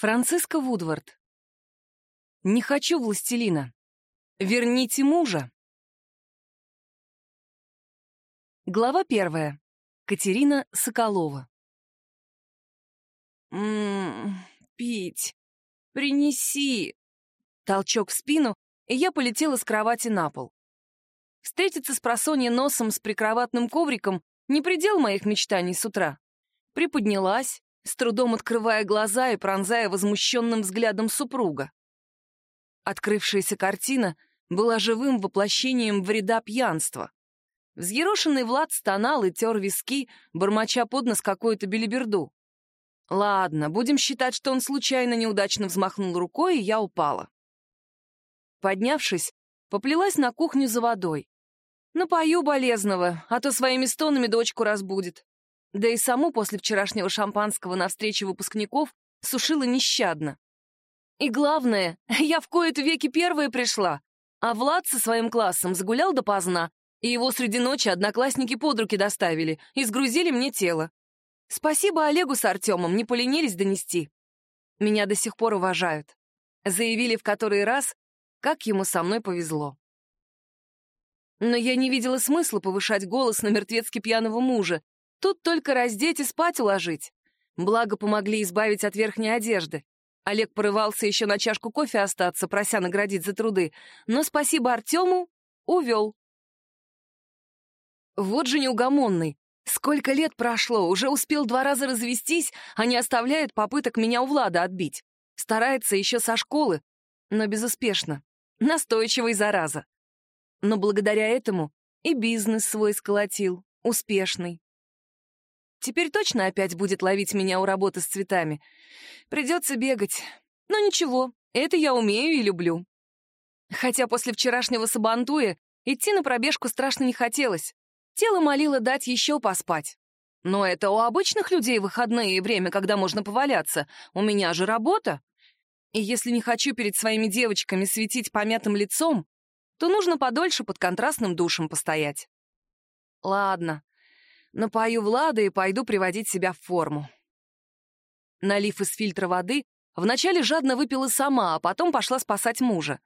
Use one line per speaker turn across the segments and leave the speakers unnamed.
Франциска Вудвард. Не хочу властелина. Верните мужа. Глава первая. Катерина Соколова. «М-м, пить. Принеси». Толчок в спину, и я полетела с кровати на пол. Встретиться с просонья носом с прикроватным ковриком — не предел моих мечтаний с утра. Приподнялась, с трудом открывая глаза и пронзая возмущенным взглядом супруга. Открывшаяся картина была живым воплощением вреда пьянства. Взъерошенный Влад стонал и тер виски, бормоча под нос какую-то белиберду. Ладно, будем считать, что он случайно неудачно взмахнул рукой, и я упала. Поднявшись, поплелась на кухню за водой. Напою болезного, а то своими стонами дочку разбудит. Да и саму после вчерашнего шампанского на встрече выпускников сушила нещадно. И главное, я в кои-то веки первая пришла, а Влад со своим классом загулял допоздна, и его среди ночи одноклассники под руки доставили и сгрузили мне тело. Спасибо Олегу с Артемом, не поленились донести. Меня до сих пор уважают. Заявили в который раз, как ему со мной повезло. Но я не видела смысла повышать голос на мертвецки пьяного мужа, Тут только раздеть и спать уложить. Благо помогли избавить от верхней одежды. Олег порывался еще на чашку кофе остаться, прося наградить за труды, но спасибо Артему увел. Вот же неугомонный. Сколько лет прошло, уже успел два раза развестись, а не оставляет попыток меня у Влада отбить. Старается еще со школы, но безуспешно. Настойчивый, зараза. Но благодаря этому и бизнес свой сколотил, успешный. Теперь точно опять будет ловить меня у работы с цветами. Придется бегать. Но ничего, это я умею и люблю. Хотя после вчерашнего сабантуя идти на пробежку страшно не хотелось. Тело молило дать еще поспать. Но это у обычных людей выходные и время, когда можно поваляться. У меня же работа. И если не хочу перед своими девочками светить помятым лицом, то нужно подольше под контрастным душем постоять. Ладно, Напою Влада и пойду приводить себя в форму. Налив из фильтра воды, вначале жадно выпила сама, а потом пошла спасать мужа.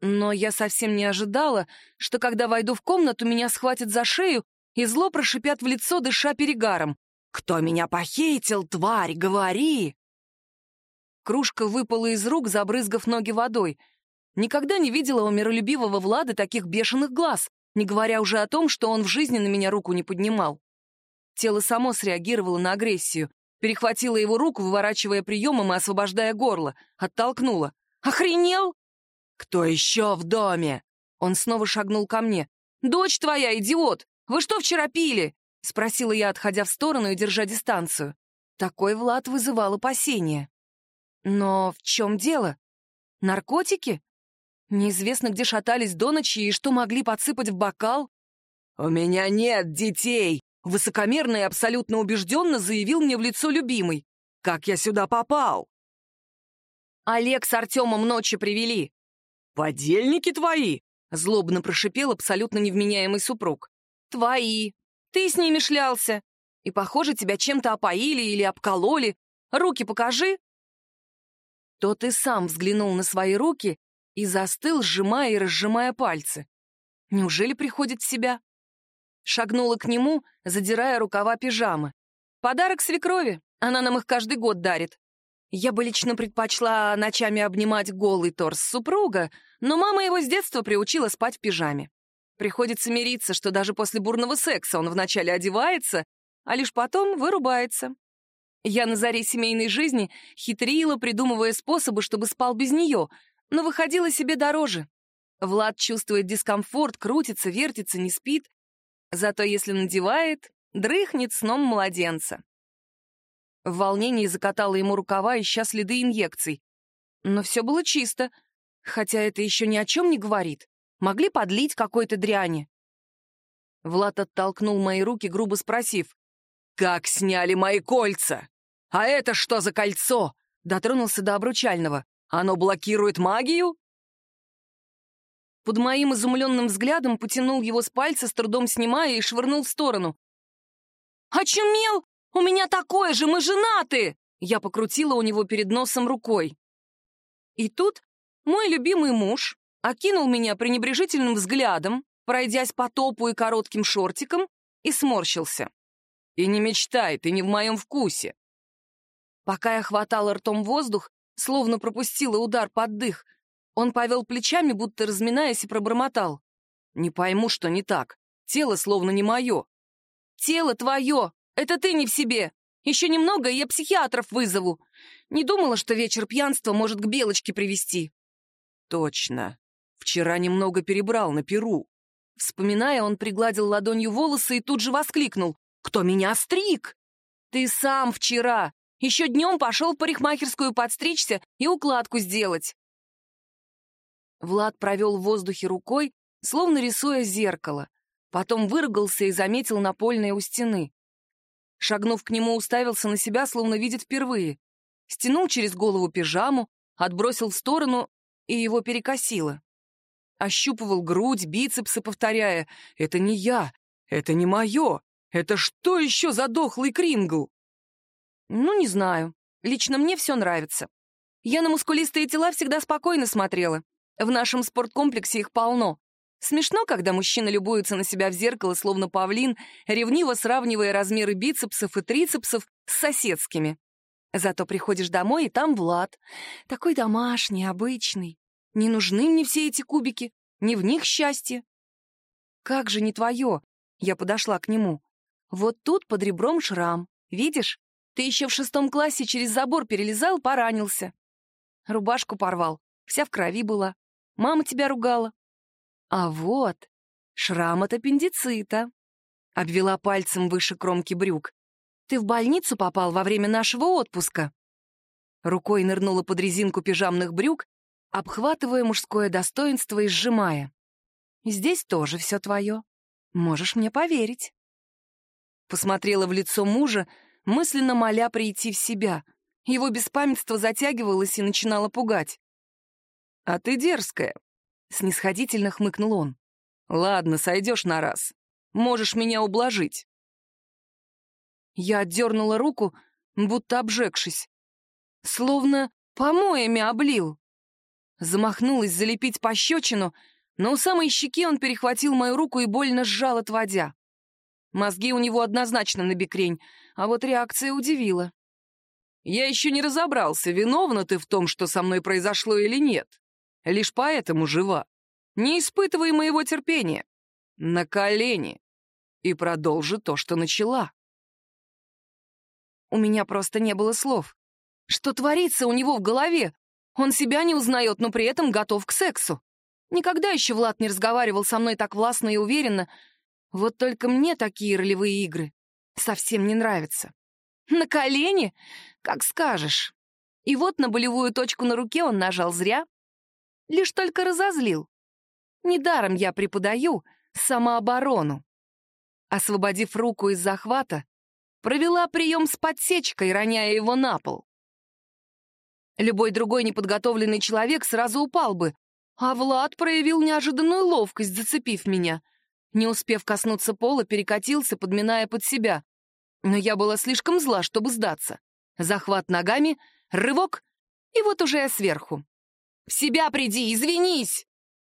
Но я совсем не ожидала, что когда войду в комнату, меня схватят за шею и зло прошипят в лицо, дыша перегаром. «Кто меня похитил, тварь, говори!» Кружка выпала из рук, забрызгав ноги водой. Никогда не видела у миролюбивого Влада таких бешеных глаз не говоря уже о том, что он в жизни на меня руку не поднимал. Тело само среагировало на агрессию, перехватило его руку, выворачивая приемом и освобождая горло, оттолкнуло. «Охренел?» «Кто еще в доме?» Он снова шагнул ко мне. «Дочь твоя, идиот! Вы что вчера пили?» — спросила я, отходя в сторону и держа дистанцию. Такой Влад вызывал опасения. «Но в чем дело? Наркотики? Неизвестно, где шатались до ночи и что могли подсыпать в бокал. «У меня нет детей!» — высокомерно и абсолютно убежденно заявил мне в лицо любимый. «Как я сюда попал?» «Олег с Артемом ночью привели». «Подельники твои?» — злобно прошипел абсолютно невменяемый супруг. «Твои. Ты с ними шлялся. И, похоже, тебя чем-то опоили или обкололи. Руки покажи». Тот и сам взглянул на свои руки и застыл, сжимая и разжимая пальцы. Неужели приходит в себя? Шагнула к нему, задирая рукава пижамы. Подарок свекрови, она нам их каждый год дарит. Я бы лично предпочла ночами обнимать голый торс супруга, но мама его с детства приучила спать в пижаме. Приходится мириться, что даже после бурного секса он вначале одевается, а лишь потом вырубается. Я на заре семейной жизни хитрила, придумывая способы, чтобы спал без нее, но выходило себе дороже. Влад чувствует дискомфорт, крутится, вертится, не спит. Зато если надевает, дрыхнет сном младенца. В волнении закатала ему рукава, ища следы инъекций. Но все было чисто, хотя это еще ни о чем не говорит. Могли подлить какой-то дряни. Влад оттолкнул мои руки, грубо спросив. «Как сняли мои кольца? А это что за кольцо?» Дотронулся до обручального. Оно блокирует магию?» Под моим изумленным взглядом потянул его с пальца, с трудом снимая, и швырнул в сторону. «Очумел! У меня такое же! Мы женаты!» Я покрутила у него перед носом рукой. И тут мой любимый муж окинул меня пренебрежительным взглядом, пройдясь по топу и коротким шортикам, и сморщился. «И не мечтай, ты не в моем вкусе!» Пока я хватала ртом воздух, словно пропустила удар под дых, он повел плечами, будто разминаясь, и пробормотал. «Не пойму, что не так. Тело словно не мое». «Тело твое! Это ты не в себе! Еще немного, и я психиатров вызову. Не думала, что вечер пьянства может к белочке привести.
Точно. Вчера немного перебрал на перу.
Вспоминая, он пригладил ладонью волосы и тут же воскликнул. «Кто меня стриг?» «Ты сам вчера. Еще днем пошел в парикмахерскую подстричься и укладку сделать». Влад провел в воздухе рукой, словно рисуя зеркало. Потом выругался и заметил напольное у стены. Шагнув к нему, уставился на себя, словно видит впервые. Стянул через голову пижаму, отбросил в сторону, и его перекосило. Ощупывал грудь, бицепсы, повторяя «Это не я, это не мое, это что еще за дохлый крингл?» Ну, не знаю. Лично мне все нравится. Я на мускулистые тела всегда спокойно смотрела. В нашем спорткомплексе их полно. Смешно, когда мужчина любуется на себя в зеркало, словно павлин, ревниво сравнивая размеры бицепсов и трицепсов с соседскими. Зато приходишь домой, и там Влад. Такой домашний, обычный. Не нужны мне все эти кубики, не в них счастье. Как же не твое? Я подошла к нему. Вот тут под ребром шрам. Видишь? Ты еще в шестом классе через забор перелезал, поранился. Рубашку порвал, вся в крови была. Мама тебя ругала. А вот, шрам от аппендицита. Обвела пальцем выше кромки брюк. Ты в больницу попал во время нашего отпуска. Рукой нырнула под резинку пижамных брюк, обхватывая мужское достоинство и сжимая. Здесь тоже все твое. Можешь мне поверить. Посмотрела в лицо мужа, мысленно моля прийти в себя. Его беспамятство затягивалось и начинало пугать. «А ты дерзкая», Снисходительно хмыкнул он. «Ладно, сойдешь на раз. Можешь меня ублажить». Я отдернула руку, будто обжегшись. Словно помоями облил. Замахнулась залепить пощечину, но у самой щеки он перехватил мою руку и больно сжал, отводя. Мозги у него однозначно набекрень, а вот реакция удивила. «Я еще не разобрался, виновна ты в том, что со мной произошло или нет. Лишь поэтому жива. Не испытывай моего терпения. На колени. И продолжи то, что начала. У меня просто не было слов. Что творится у него в голове? Он себя не узнает, но при этом готов к сексу. Никогда еще Влад не разговаривал со мной так властно и уверенно. Вот только мне такие ролевые игры совсем не нравятся. На колени? Как скажешь. И вот на болевую точку на руке он нажал зря, лишь только разозлил. Недаром я преподаю самооборону. Освободив руку из захвата, провела прием с подсечкой, роняя его на пол. Любой другой неподготовленный человек сразу упал бы, а Влад проявил неожиданную ловкость, зацепив меня. Не успев коснуться пола, перекатился, подминая под себя. Но я была слишком зла, чтобы сдаться. Захват ногами, рывок, и вот уже я сверху. В себя приди, извинись!»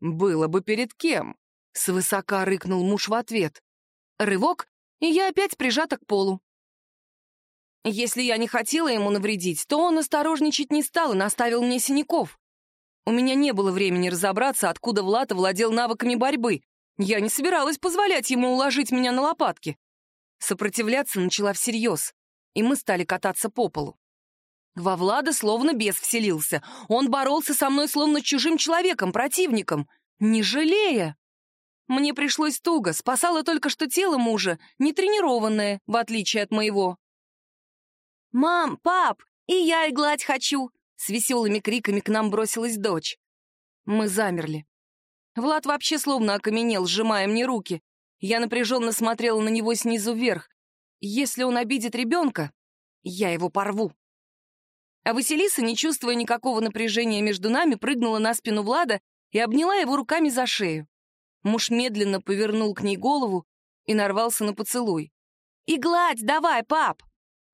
«Было бы перед кем?» — свысока рыкнул муж в ответ. Рывок, и я опять прижата к полу. Если я не хотела ему навредить, то он осторожничать не стал и наставил мне синяков. У меня не было времени разобраться, откуда Влад владел навыками борьбы. Я не собиралась позволять ему уложить меня на лопатки. Сопротивляться начала всерьез, и мы стали кататься по полу. Во Влада словно бес вселился. Он боролся со мной словно чужим человеком, противником, не жалея. Мне пришлось туго, спасало только что тело мужа, не тренированное, в отличие от моего. «Мам, пап, и я и гладь хочу!» С веселыми криками к нам бросилась дочь. Мы замерли. Влад вообще словно окаменел, сжимая мне руки. Я напряженно смотрела на него снизу вверх. Если он обидит ребенка, я его порву. А Василиса, не чувствуя никакого напряжения между нами, прыгнула на спину Влада и обняла его руками за шею. Муж медленно повернул к ней голову и нарвался на поцелуй. «И гладь давай, пап!»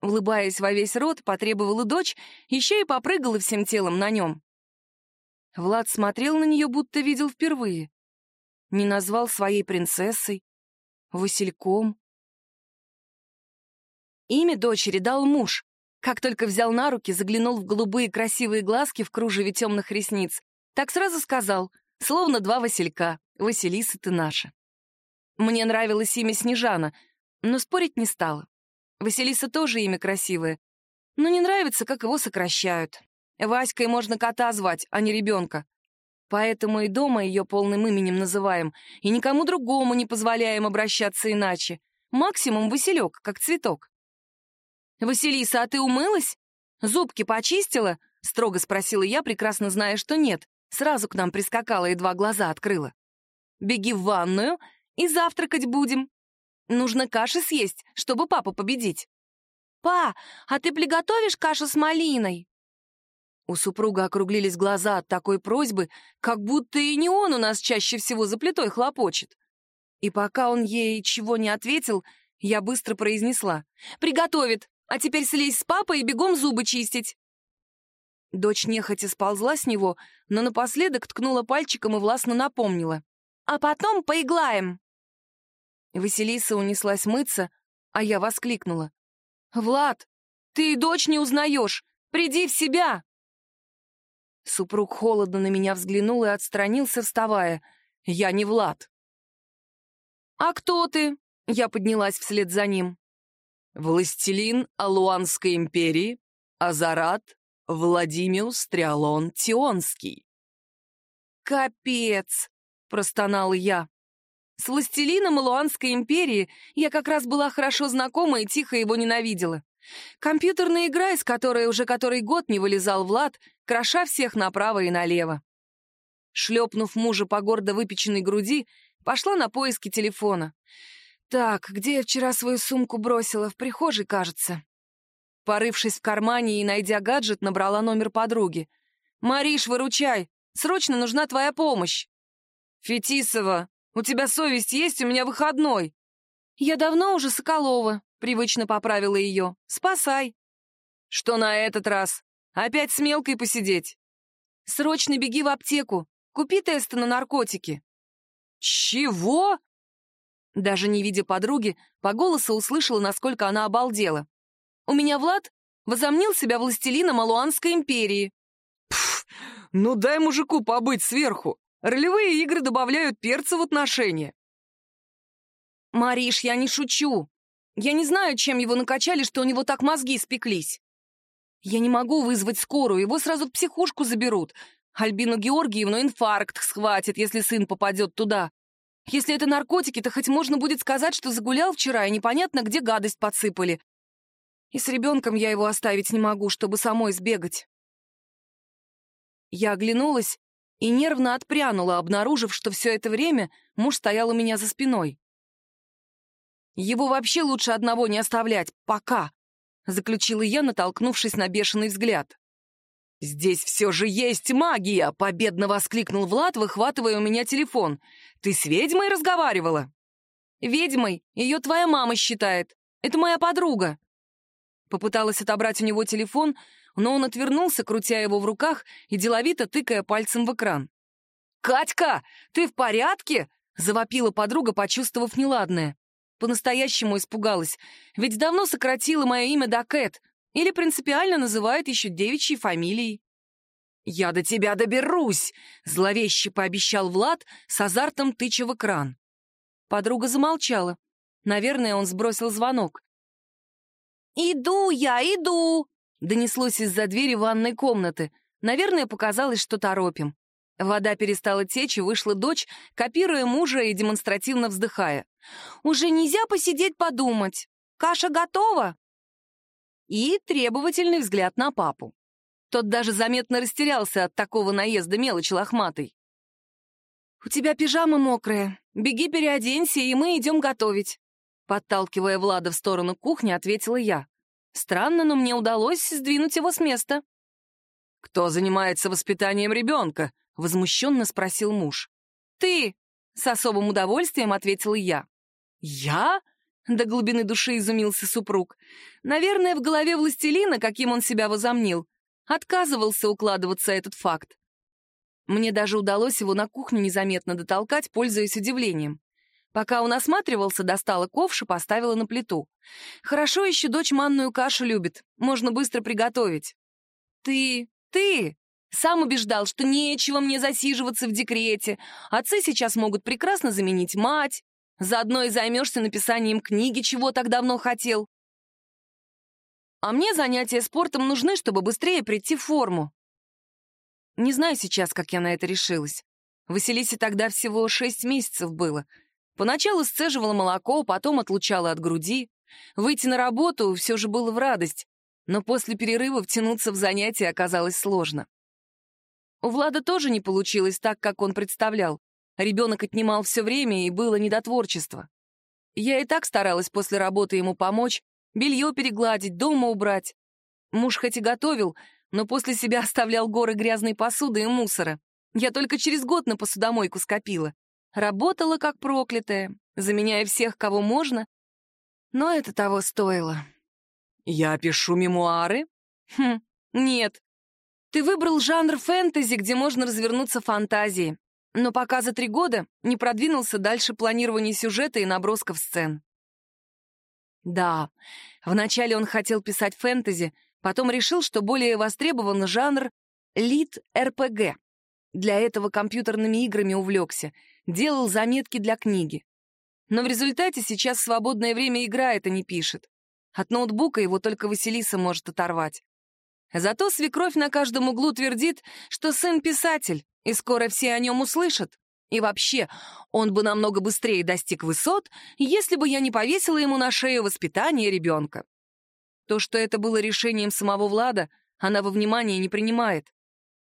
Улыбаясь во весь рот, потребовала дочь, еще и попрыгала всем телом на нем. Влад смотрел на нее, будто видел впервые. Не назвал своей принцессой, Васильком. Имя дочери дал муж. Как только взял на руки, заглянул в голубые красивые глазки в кружеве темных ресниц, так сразу сказал, словно два Василька, Василиса ты наша. Мне нравилось имя Снежана, но спорить не стала. Василиса тоже имя красивое, но не нравится, как его сокращают. Васькой можно кота звать, а не ребенка. Поэтому и дома ее полным именем называем, и никому другому не позволяем обращаться иначе. Максимум Василек, как цветок. «Василиса, а ты умылась? Зубки почистила?» — строго спросила я, прекрасно зная, что нет. Сразу к нам прискакала и два глаза открыла. «Беги в ванную и завтракать будем. Нужно каши съесть, чтобы папу победить». «Па, а ты приготовишь кашу с малиной?» У супруга округлились глаза от такой просьбы, как будто и не он у нас чаще всего за плитой хлопочет. И пока он ей чего не ответил, я быстро произнесла. «Приготовит, а теперь слезь с папой и бегом зубы чистить». Дочь нехотя сползла с него, но напоследок ткнула пальчиком и властно напомнила. «А потом поиглаем». Василиса унеслась мыться, а я воскликнула. «Влад, ты и дочь не узнаешь! Приди в себя!» Супруг холодно на меня взглянул и отстранился, вставая. «Я не Влад». «А кто ты?» — я поднялась вслед за ним. «Властелин Алуанской империи, Азарат Владимиус Триалон Тионский». «Капец!» — простонал я. С властелином Алуанской империи я как раз была хорошо знакома и тихо его ненавидела. Компьютерная игра, из которой уже который год не вылезал Влад, кроша всех направо и налево. Шлепнув мужа по гордо выпеченной груди, пошла на поиски телефона. Так, где я вчера свою сумку бросила? В прихожей, кажется. Порывшись в кармане и найдя гаджет, набрала номер подруги. «Мариш, выручай! Срочно нужна твоя помощь!» «Фетисова, у тебя совесть есть? У меня выходной!» «Я давно уже Соколова», Привычно поправила ее. «Спасай!» «Что на этот раз? Опять с мелкой посидеть?» «Срочно беги в аптеку. Купи тесты на наркотики». «Чего?» Даже не видя подруги, по голосу услышала, насколько она обалдела. «У меня Влад возомнил себя властелином Алуанской империи».
«Пф, ну дай мужику побыть сверху. Ролевые игры добавляют перца в отношения».
«Мариш, я не шучу. Я не знаю, чем его накачали, что у него так мозги спеклись. Я не могу вызвать скорую, его сразу в психушку заберут. Альбину Георгиевну инфаркт схватит, если сын попадет туда. Если это наркотики, то хоть можно будет сказать, что загулял вчера, и непонятно, где гадость подсыпали. И с ребенком я его оставить не могу, чтобы самой сбегать. Я оглянулась и нервно отпрянула, обнаружив, что все это время муж стоял у меня за спиной. Его вообще лучше одного не оставлять, пока, заключила я, натолкнувшись на бешеный взгляд. «Здесь все же есть магия!» — победно воскликнул Влад, выхватывая у меня телефон. «Ты с ведьмой разговаривала?» «Ведьмой ее твоя мама считает. Это моя подруга». Попыталась отобрать у него телефон, но он отвернулся, крутя его в руках и деловито тыкая пальцем в экран. «Катька, ты в порядке?» — завопила подруга, почувствовав неладное. По-настоящему испугалась, ведь давно сократила мое имя до Кэт или принципиально называет еще девичьей фамилией. «Я до тебя доберусь!» — зловеще пообещал Влад с азартом тыча в экран. Подруга замолчала. Наверное, он сбросил звонок. «Иду я, иду!» — донеслось из-за двери ванной комнаты. Наверное, показалось, что торопим. Вода перестала течь, и вышла дочь, копируя мужа и демонстративно вздыхая. «Уже нельзя посидеть подумать. Каша готова?» И требовательный взгляд на папу. Тот даже заметно растерялся от такого наезда мелочи лохматой. «У тебя пижама мокрая. Беги переоденься, и мы идем готовить». Подталкивая Влада в сторону кухни, ответила я. Странно, но мне удалось сдвинуть его с места.
«Кто занимается воспитанием ребенка?» — возмущенно спросил муж.
«Ты!» — с особым удовольствием ответила я.
«Я?»
До глубины души изумился супруг. Наверное, в голове властелина, каким он себя возомнил, отказывался укладываться этот факт. Мне даже удалось его на кухню незаметно дотолкать, пользуясь удивлением. Пока он осматривался, достала ковш и поставила на плиту. Хорошо еще дочь манную кашу любит, можно быстро приготовить. Ты, ты, сам убеждал, что нечего мне засиживаться в декрете. Отцы сейчас могут прекрасно заменить мать. Заодно и займешься написанием книги, чего так давно хотел. А мне занятия спортом нужны, чтобы быстрее прийти в форму. Не знаю сейчас, как я на это решилась. Василисе тогда всего шесть месяцев было. Поначалу сцеживала молоко, потом отлучала от груди. Выйти на работу все же было в радость, но после перерыва втянуться в занятия оказалось сложно. У Влада тоже не получилось так, как он представлял. Ребенок отнимал все время, и было недотворчество. Я и так старалась после работы ему помочь, белье перегладить, дома убрать. Муж хоть и готовил, но после себя оставлял горы грязной посуды и мусора. Я только через год на посудомойку скопила. Работала как проклятая, заменяя всех, кого можно. Но это того стоило.
«Я пишу мемуары?»
«Хм, нет, ты выбрал жанр фэнтези, где можно развернуться фантазией, но пока за три года не продвинулся дальше планирования сюжета и набросков сцен. Да, вначале он хотел писать фэнтези, потом решил, что более востребован жанр лид-РПГ. Для этого компьютерными играми увлекся, делал заметки для книги. Но в результате сейчас свободное время играет, а не пишет. От ноутбука его только Василиса может оторвать. Зато свекровь на каждом углу твердит, что сын писатель, и скоро все о нем услышат. И вообще, он бы намного быстрее достиг высот, если бы я не повесила ему на шею воспитание ребенка. То, что это было решением самого Влада, она во внимание не принимает.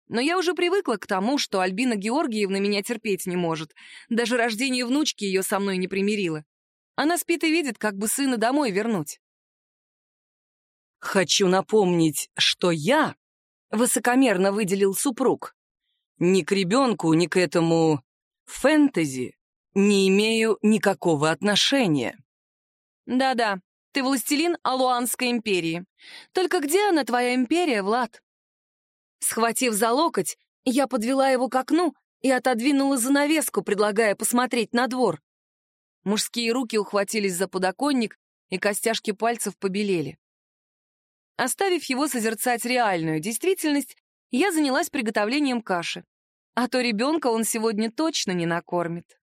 Но я уже привыкла к тому, что Альбина Георгиевна меня терпеть не может. Даже рождение внучки ее со мной не примирило. Она спит и видит, как бы сына домой вернуть.
«Хочу напомнить, что я...» — высокомерно выделил супруг. «Ни к ребенку, ни к этому фэнтези не имею никакого отношения».
«Да-да, ты властелин Алуанской империи. Только где она, твоя империя, Влад?» Схватив за локоть, я подвела его к окну и отодвинула занавеску, предлагая посмотреть на двор. Мужские руки ухватились за подоконник, и костяшки пальцев побелели. Оставив его созерцать реальную действительность, я занялась приготовлением каши. А то ребенка он сегодня точно не накормит.